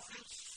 في الصلاة